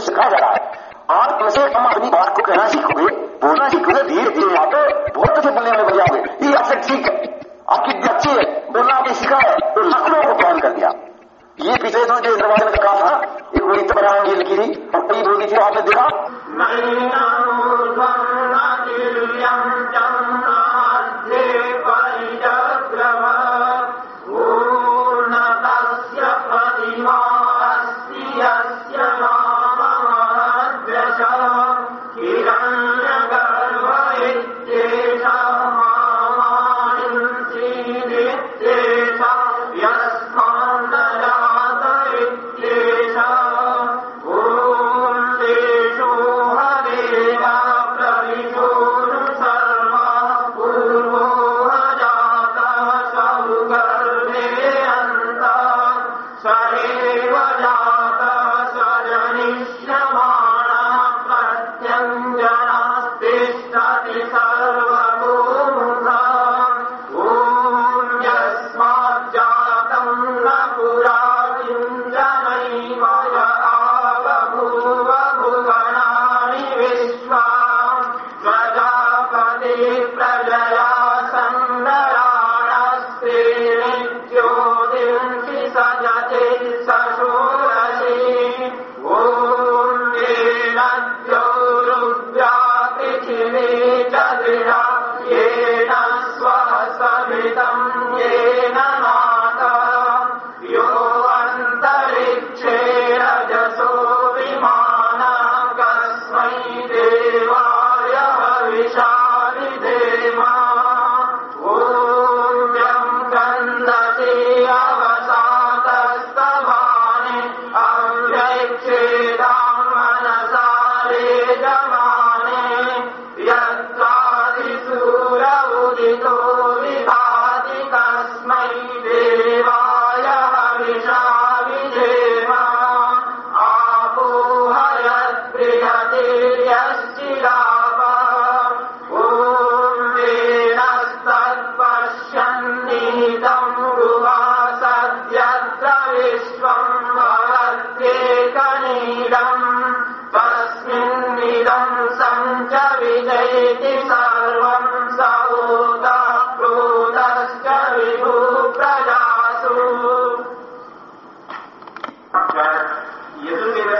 वो सिखाया जा रहा है आप कैसे हम अपनी बात को कहना सीखोगे, बोलना सीखोगे धीरे धीरे आप बहुत अच्छे बोलने में बन जाओगे ये आपसे ठीक है। आपकी अच्छी है। बोलना आपने सीखा है। तो लाखों को प्लान कर दिया। ये पिछले दिनों जो दरवाजे में कहा था, एक बड़ी तबरान की लिखी थी, और कई बोली थी, आपने देखा? की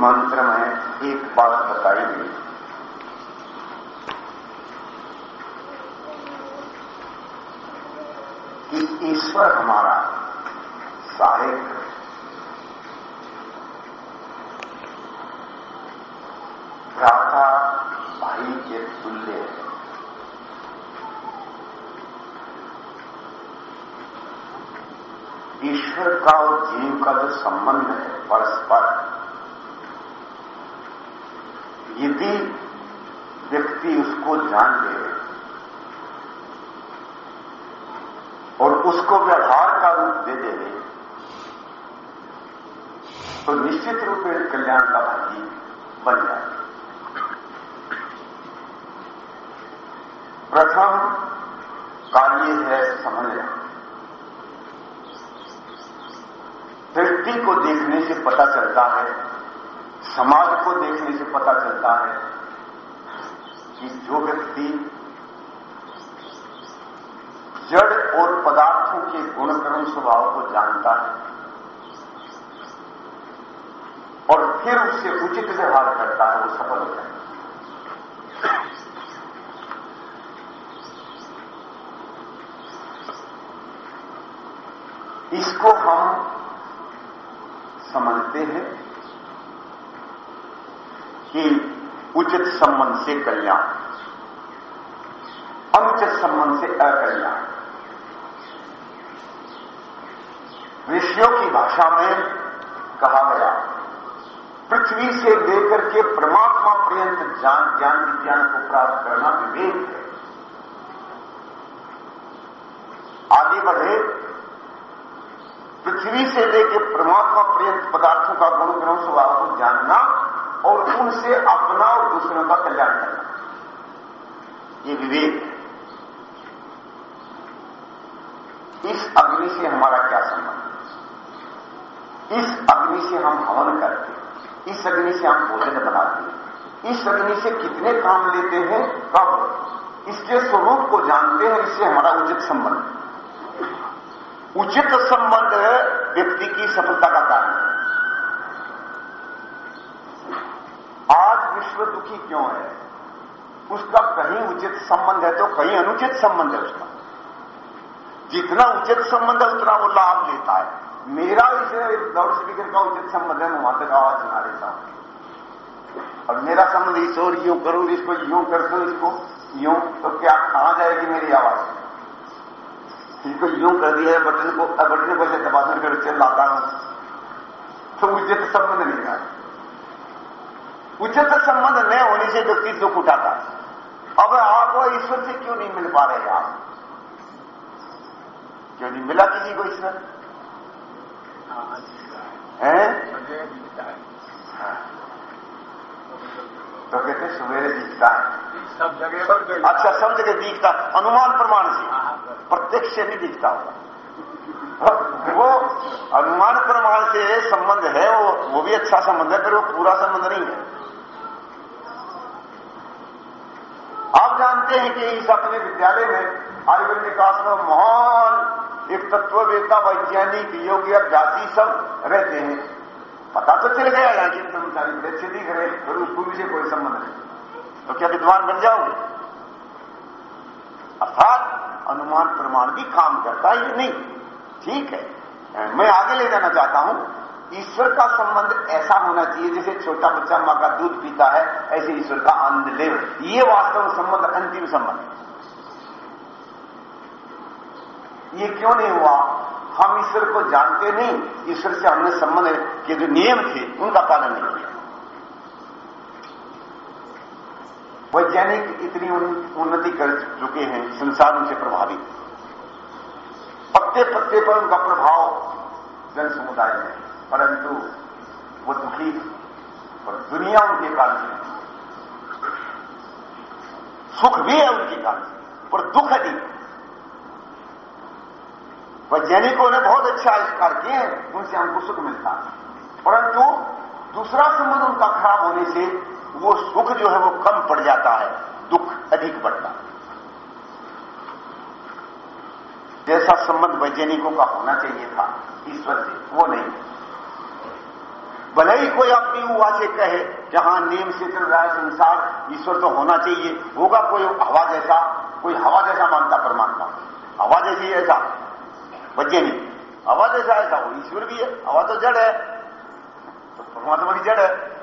में एक बात बताई गई। कि ईश्वर हमारा सहायक भ्राता भाई के तुल्य है। ईश्वर का और जीव का जो संबंध है, परस्पर यदि व्यक्ति उसको जान ले और उसको व्यवहार का रूप दे दे तो निश्चित रूप से कल्याण का भागी बन जाए प्रथम कार्य है समन्वय। व्यक्ति को देखने से पता चलता है समाज को देखने से पता चलता है कि जो व्यक्ति जड़ और पदार्थों के गुणक्रम स्वभाव को जानता है और फिर उससे उचित व्यवहार करता है, वो सफल हो। जाए इसको हम समझते हैं कि उचित संबंध से कल्याण। अनुचित संबंध से अकल्याण। ऋषियों की भाषा में कहा गया, पृथ्वी से लेकर के परमात्मा पर्यंत ज्ञान ज्ञान विज्ञान को प्राप्त करना विवेक है। आगे बढ़े, पृथ्वी से लेकर परमात्मा पर्यंत पदार्थों का गुण ग्रह स्वभाव को जानना और उनसे अपना और दूसरों का कल्याण करना। ये विवेक इस अग्नि से हमारा क्या संबंध इस अग्नि से हम हवन करते इस अग्नि से हम भोजन बनाते इस अग्नि से कितने काम लेते हैं? कब इसके स्वरूप को जानते हैं, इससे हमारा उचित संबंध उचित संबंध व्यक्ति की सफलता का कारण। है विश्व दुखी क्यों है? उसका कहीं उचित संबंध है तो कहीं अनुचित संबंध है उसका। जितना उचित संबंध है, उतना वो लाभ लेता है। मेरा इसे लाउड स्पीकर का उचित संबंध है वहाँ तक आवाज़ सुना देता हूँ। और मेरा संबंध इस और यूँ करूँ, इसको यूँ कर दो, इसको यूँ तो क्या कहाँ जाएगी मेरी आवाज़? इसको यूँ कर दिया है, बटन को बटन को ऐसे दबा कर हूँ। तो उचित संबंध नहीं है। उचित संबंध न होने से व्यक्ति दुख उठाता। अब आपको ईश्वर से क्यों नहीं मिल पा रहे आप? क्यों नहीं मिला किसी को ईश्वर? है? तो कहते सवेरे दिखता है। सब जगह पर अच्छा सब जगह दिखता अनुमान प्रमाण से। प्रत्यक्ष से नहीं दिखता होगा। वो अनुमान प्रमाण से संबंध है वो वो भी अच्छा संबंध है फिर वो पूरा संबंध नहीं है आप जानते हैं कि इस अपने विद्यालय में आयुर्वेद विकास में महान एक तत्ववेता वैज्ञानिक योगी अभ्यासी सब रहते हैं। पता तो चल गया यहाँ के कर्मचारी अच्छे दिख रहे फिर उसको भी से कोई संबंध नहीं। तो क्या विद्वान बन जाओगे? अर्थात अनुमान प्रमाण भी काम करता है ये नहीं? ठीक है, मैं आगे ले जाना चाहता हूँ। ईश्वर का संबंध ऐसा होना चाहिए जैसे छोटा बच्चा माँ का दूध पीता है, ऐसे ईश्वर का आनंद ले। ये वास्तव संबंध, अंतिम संबंध। ये क्यों नहीं हुआ? हम ईश्वर को जानते नहीं। ईश्वर से हमने संबंध के जो नियम थे, उनका पालन नहीं किया। वैज्ञानिक इतनी उन्नति कर चुके हैं, संसार उनसे प्रभावित। पत्ते पत्ते पर उनका प्रभाव जन समुदाय में परंतु वो दुखी और दुनिया उनके कारण सुख भी है उनके कारण पर दुख अधिक वैज्ञानिकों ने बहुत अच्छा आविष्कार किए हैं, उनसे हमको सुख मिलता परंतु दूसरा संबंध उनका खराब होने से वो सुख जो है वो कम पड़ जाता है, दुख अधिक बढ़ता है। जैसा संबंध वैज्ञानिकों का होना चाहिए था, ईश्वर से, वो नहीं। भले ही कोई अपनी हुआ से कहे, जहाँ नियम से रहा संसार ईश्वर तो होना चाहिए। होगा कोई हवा जैसा, कोई हवा जैसा मानता परमात्मा। हवा जैसी ऐसा वैज्ञानिक हवा जैसा ऐसा, वो ईश्वर भी है, हवा तो जड़ है। तो परमात्मा की जड़ है।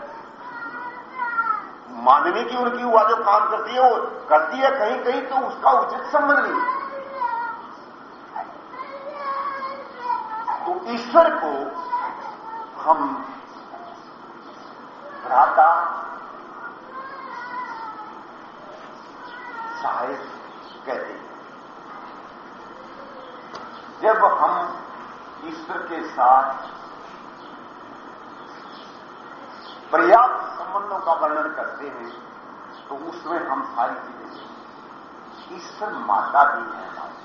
मानने की उनकी हुआ जो काम करती है, वो करती है, कहीं कहीं तो उसका उचित संबंध नहीं। तो ईश्वर को हम भ्राता सहायक कहते हैं। जब हम ईश्वर के साथ पर्याप्त संबंधों का वर्णन करते हैं तो उसमें हम सारी चीज़ें ईश्वर माता भी है हमारी।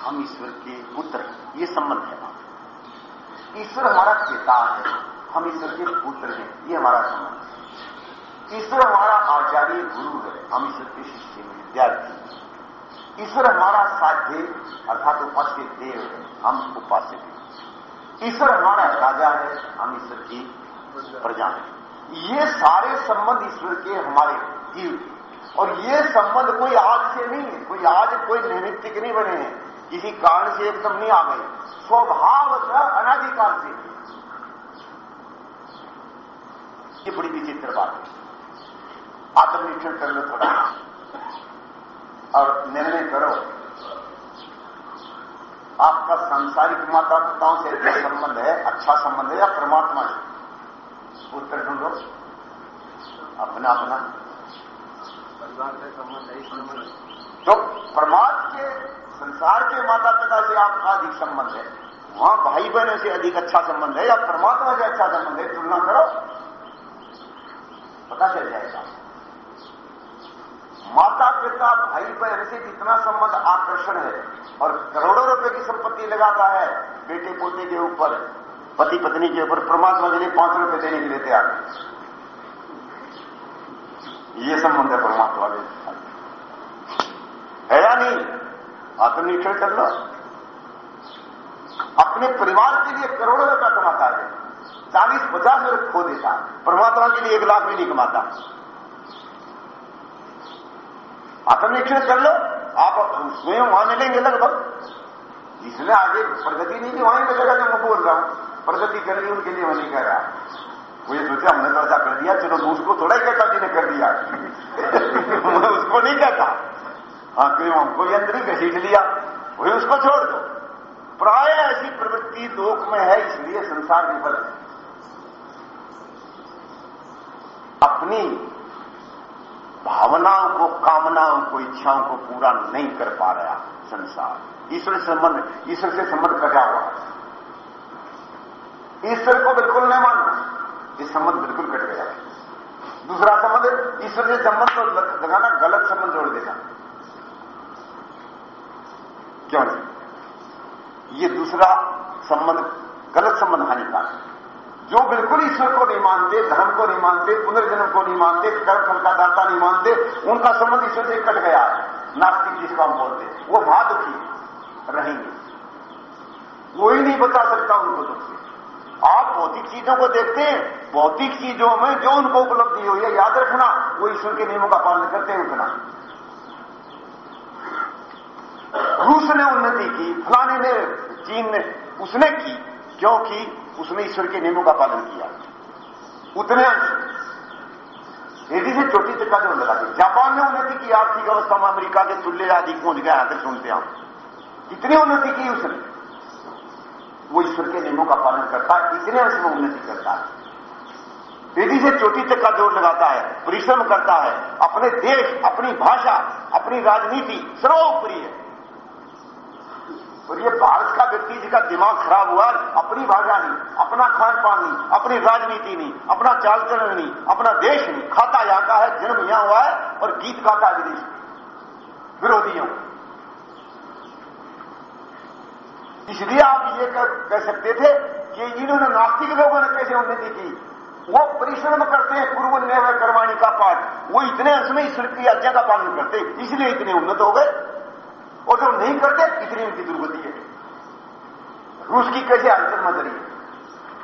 हम ईश्वर के पुत्र ये संबंध है ईश्वर हमारा पिता है। हम ईश्वर के पुत्र हैं। ये हमारा संबंध ईश्वर हमारा आचार्य गुरु है। हम ईश्वर के शिष्य हैं। विद्यार्थी ईश्वर हमारा साध्य अर्थात उपास्य देव है। हम उपास्य देव ईश्वर हमारा राजा है। हम ईश्वर की प्रजा है। ये सारे संबंध ईश्वर के हमारे जीव और ये संबंध कोई आज से नहीं है। कोई आज कोई नैमित्तिक नहीं बने हैं। किसी कारण से एकदम नहीं आ गए। स्वभाव अनाधिकार से ये बड़ी विचित्र बात है। आत्मनिरीक्षण कर लो थोड़ा और निर्णय करो। आपका सांसारिक माता पिताओं से संबंध है? अच्छा संबंध है या परमात्मा से उत्तर ढूंढो। अपना अपना। परिवार से संबंध है संबंध तो परमात्मा के, संसार के माता पिता से आपका अधिक संबंध है। वहाँ भाई बहनों से अधिक अच्छा संबंध है या परमात्मा से अच्छा संबंध है? तुलना करो। पता चल जाएगा माता, पिता, भाई, बहन से जितना संबंध आकर्षण है और करोड़ों रुपए की संपत्ति लगाता है बेटे, पोते के ऊपर, पति, पत्नी के ऊपर, परमात्मा के लिए पाँच रुपए देने के लिए तैयार है। ये संबंध है परमात्मा के। है या नहीं? आत्मनिरीक्षण कर लो। अपने परिवार के लिए करोड़ों रुपया कमाता है। चालीस पचास रुपये खो देता परमात्मा के लिए एक लाख भी नहीं कमाता। आत्मनिरीक्षण कर लो, आप स्वयं वहाँ मिलेंगे लगभग। जिसने आगे प्रगति नहीं की वहीं मिलेगा जो मैं बोल रहा हूँ। प्रगति कर ली उनके लिए मैं नहीं कह रहा ये सोचा, हमने तो ऐसा कर दिया, चलो उसको थोड़ा ही कहता जी ने कर दिया। मैं उसको नहीं कहता। हाँ क्यों हमको ये अंदर घसीट लिया। वही उसको छोड़ दो। प्राय ऐसी प्रवृत्ति लोक में है, इसलिए संसार विफल है। अपनी भावनाओं को कामनाओं को इच्छाओं को पूरा नहीं कर पा रहा संसार। ईश्वर संबंध, ईश्वर से संबंध कटा हुआ। ईश्वर को बिल्कुल नहीं मानना। ये संबंध बिल्कुल कट गया। है दूसरा संबंध, ईश्वर से संबंध तो लगाना गलत संबंध जोड़ देना क्यों? ये दूसरा संबंध गलत संबंध हानिकारक जो बिल्कुल ईश्वर को नहीं मानते, धर्म को नहीं मानते, पुनर्जन्म को नहीं मानते, कर्म फल का दाता नहीं मानते, उनका संबंध ईश्वर से कट गया। नास्तिक जिसको हम बोलते वो वहाँ दुखी रहेंगे। ही नहीं बता सकता उनको दुख आप भौतिक चीज़ों को देखते हैं, भौतिक चीज़ों में जो उनको उपलब्धि हुई है, याद रखना, वो ईश्वर के नियमों का पालन करते हैं उतना। रूस ने उन्नति की, फलाने ने, चीन ने, उसने की, क्योंकि उसने ईश्वर के नियमों का पालन किया। उतने अंश तेज़ी से छोटी तक का जो लगा दी। जापान ने उन्नति की आर्थिक अवस्था में अमेरिका के तुल्य आदि पहुँच गया आकर सुनते हम कितनी उन्नति की उसने? वो ईश्वर के नियमों का पालन करता है, इतने अंश में उन्नति करता है। तेज़ी से चोटी तक का ज़ोर लगाता है, परिश्रम करता है, अपने देश, अपनी भाषा, अपनी राजनीति सर्वोपरि है। और ये भारत का व्यक्ति जिसका दिमाग खराब हुआ अपनी भाषा नहीं अपना खान पान नहीं अपनी राजनीति नहीं अपना चाल चलन नहीं अपना देश नहीं खाता यहाँ का है जन्म यहाँ हुआ है और गीत गाता है विदेश विरोधियों। इसलिए आप ये कर, कह सकते थे कि इन्होंने नास्तिक लोगों ने कैसे उन्नति की? वो परिश्रम करते हैं पूर्व न्याय कर्माणी का पाठ। वो इतने अंश में ईश्वर की आज्ञा का पालन करते इसलिए इतने उन्नत हो गए। और जो नहीं करते, इतनी उनकी दुर्गति है। रूस की कैसे हलचल मच रही है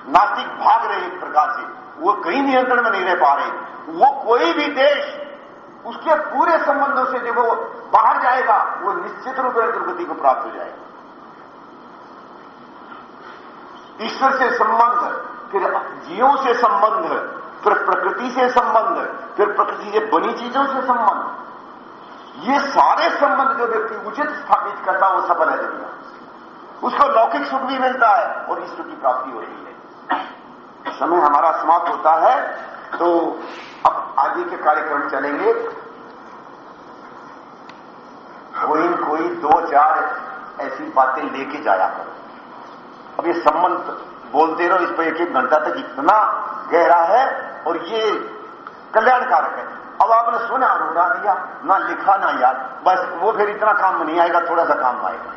नास्तिक भाग रहे एक प्रकार से। वो कहीं नियंत्रण में नहीं रह पा रहे। वो कोई भी देश, उसके पूरे संबंधों से जब वो बाहर जाएगा, वो निश्चित रूप से दुर्गति को प्राप्त हो जाएगा। ईश्वर से संबंध, फिर जीवों से संबंध, फिर प्रकृति से संबंध, फिर प्रकृति से बनी चीज़ों से संबंध। ये सारे संबंध जो व्यक्ति उचित स्थापित करता वो सफल है। दुनिया उसको लौकिक सुख भी मिलता है और ईश्वर की प्राप्ति होती है। समय हमारा समाप्त होता है तो अब आगे के कार्यक्रम चलेंगे। कोई कोई दो, चार ऐसी बातें लेके जाया करो। अब ये संबंध बोलते रहो, इस पर एक एक घंटा तक इतना गहरा है और ये कल्याणकारक है। अब आपने सुना रोना दिया ना लिखा ना याद, बस वो फिर इतना काम में नहीं आएगा, थोड़ा सा काम आएगा।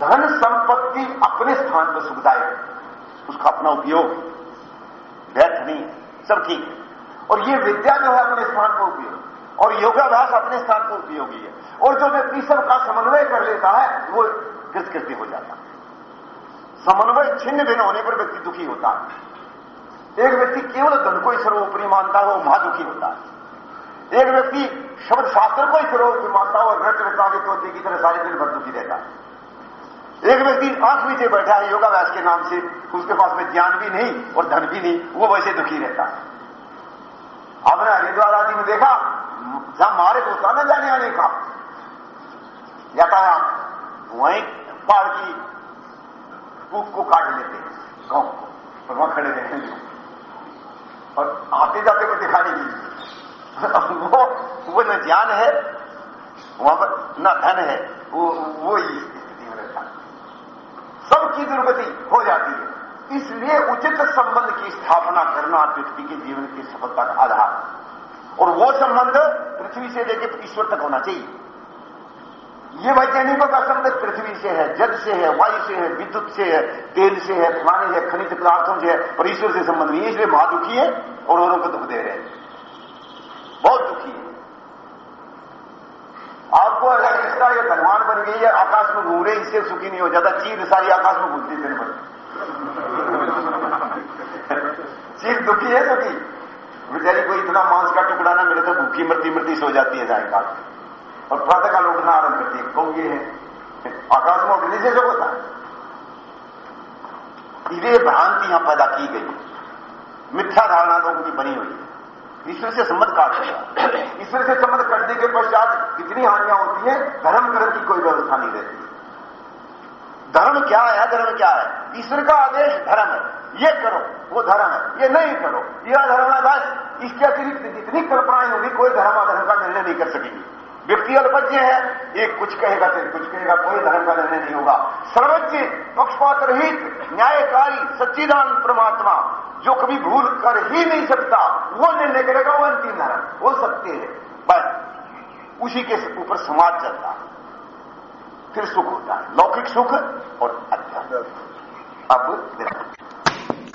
धन संपत्ति अपने स्थान पर सुखदायक उसका अपना उपयोग, व्यर्थ नहीं, सब ठीक है। और ये विद्या जो है अपने स्थान पर उपयोग, और योगाभ्यास अपने स्थान पर उपयोगी है। और जो व्यक्ति सबका समन्वय कर लेता है, वो कृतकृत्य हो जाता है। समन्वय छिन्न भिन्न होने पर व्यक्ति दुखी होता है। एक व्यक्ति केवल धन को ही सर्वोपरि मानता है वो महादुखी होता है। एक व्यक्ति शब्द शास्त्र को ही सर्वोपरि मानता है और रट रटावे तोते की तरह सारे दिन भर दुखी रहता है। एक व्यक्ति आँख नीचे बैठा है, योगाभ्यास के नाम से, उसके पास में ज्ञान भी नहीं और धन भी नहीं, वो वैसे दुखी रहता है। आपने हरिद्वार आदि में देखा, जहाँ मारे होता ना जाने आने का यातायात वहीं पहाड़ की कूक को काट लेते हैं, गाँव को। और वहाँ खड़े रहते हैं। और आते जाते को दिखाने की वो वो न ज्ञान है, वहाँ पर न धन है, वो वो ही स्थिति में रहता सबकी दुर्गति हो जाती है। इसलिए उचित संबंध की स्थापना करना व्यक्ति के जीवन की सफलता का आधार। और वो संबंध पृथ्वी से लेकर ईश्वर तक होना चाहिए। ये वैज्ञानिकों का संबंध पृथ्वी से है, जल से है, वायु से है, विद्युत से है, तेल से है पानी है, खनिज पदार्थों से है, और ईश्वर से संबंध नहीं इसलिए महादुखी है और औरों को दुख दे रहे हैं। बहुत दुखी है। आपको अगर इसका ये धनवान बन गई है, आकाश में घूम रहे इससे सुखी नहीं हो जाता चीर सारी आकाश में घूमती दिन भर। चीर दुखी है दुखी बेचारी कोई इतना मांस का टुकड़ा ना मिले तो भूखी मरती मरती सो जाती है जाएगा और प्रातः काल उठना आरंभ करती है। कौन ये है? आकाश में उठने से जो होता है। ये भ्रांति यहाँ पैदा की गई। मिथ्या धारणा लोगों की बनी हुई ईश्वर से संबंध काट दिया। ईश्वर से संबंध कटने के पश्चात कितनी हानियाँ होती हैं, धर्म कर्म की कोई व्यवस्था नहीं रहती। धर्म क्या है? धर्म क्या है? ईश्वर का आदेश धर्म है। ये करो, वो धर्म है। ये नहीं करो, यह धर्म है बस इसके अतिरिक्त जितनी कल्पनाएँ होगी, कोई धर्म अधर्म का निर्णय नहीं कर सकेगी। व्यक्ति अल्पज्ञ है एक कुछ कहेगा फिर कुछ कहेगा, कोई धर्म का निर्णय नहीं होगा। सर्वज्ञ, पक्षपात रहित, न्यायकारी, सच्चिदान परमात्मा, जो कभी भूल कर ही नहीं सकता, वो निर्णय करेगा, वो अंतिम धर्म वो सत्य है। बस, उसी के ऊपर समाज चलता है। फिर सुख होता है। लौकिक सुख और अध्यात्म। अब